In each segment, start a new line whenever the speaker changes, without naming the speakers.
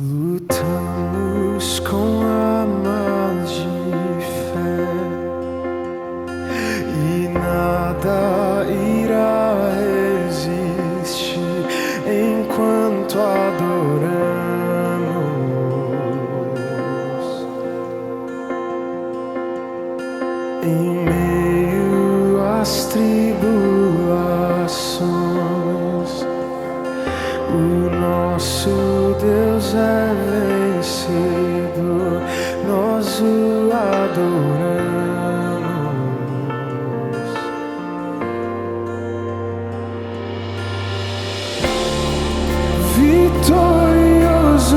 Lutamos com armas de fé e nada irá resistir enquanto adoramos. Em meio às tribulações, o nosso vencido, nós o adoramos. Vitorioso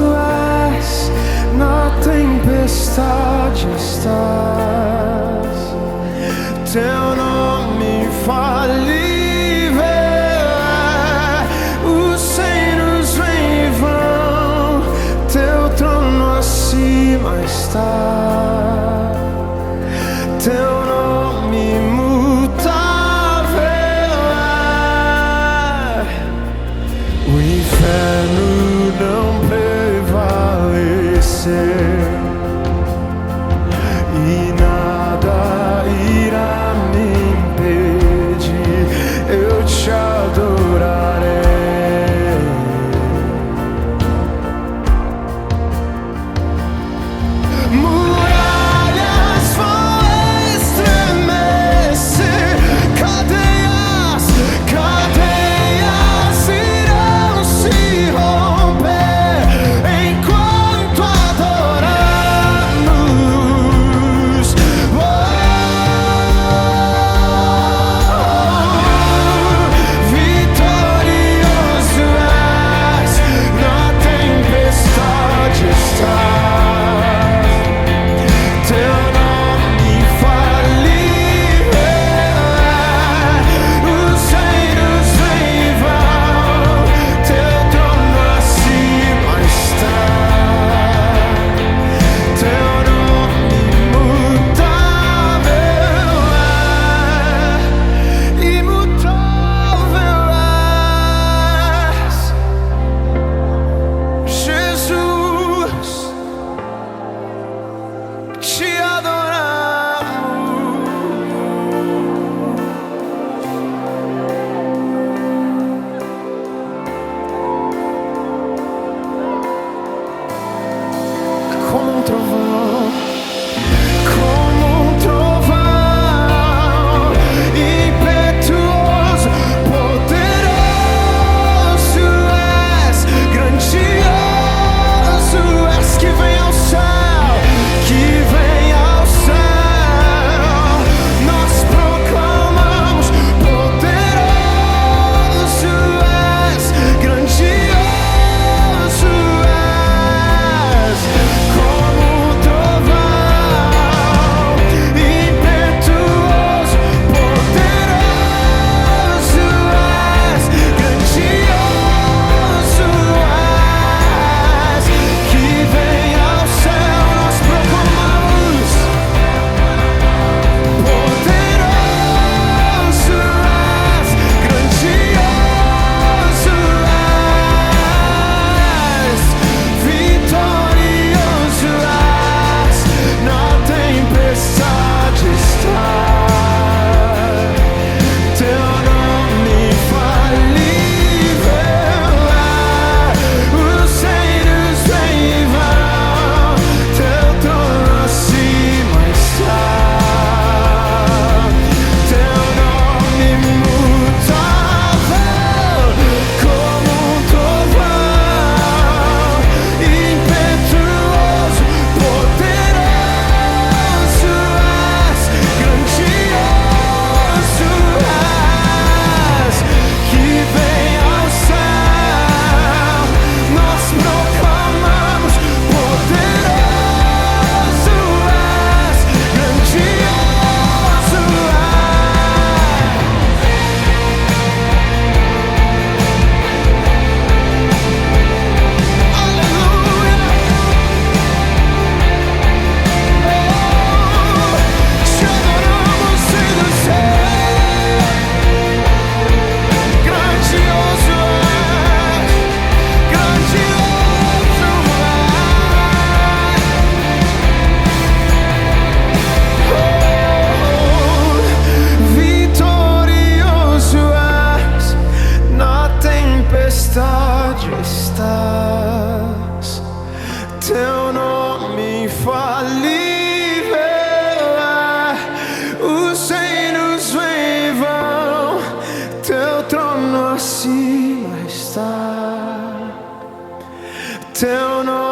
és, na tempestade estás. Teu nome infalível acima seu nome infalível é os reinos vêm e vão, teu trono acima está, teu nome.